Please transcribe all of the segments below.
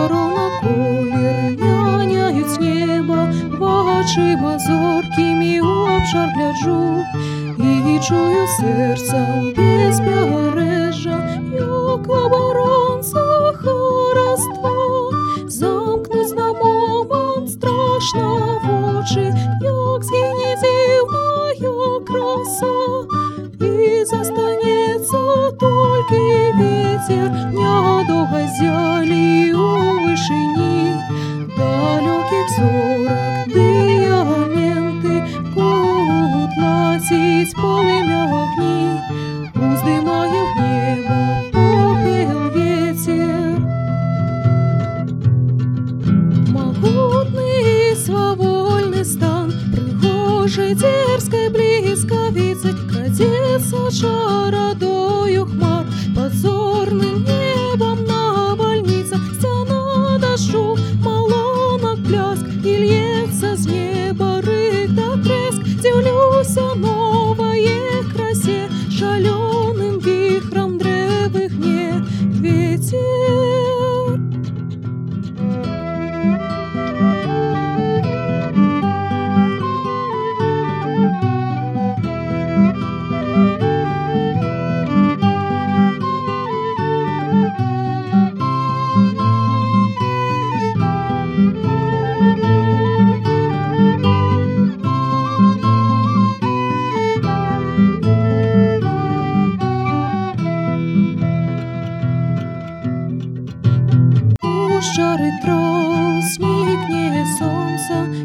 Ворона колір няняють з неба, в очима зорким і обшар гляджу, і чую серцем пісня горежа, як оборонця хороство, замкнуть на момент страшно в очі, як згінітів моя краса, і застанеться тільки вітер. Дерзкой близковицы Крадется шародою хмар Позорным небом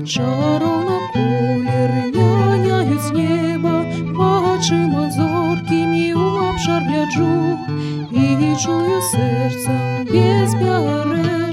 сонце, чаровно колір няняють з неба, очима зоркими у обшар гляджу, і чую серцем без берег.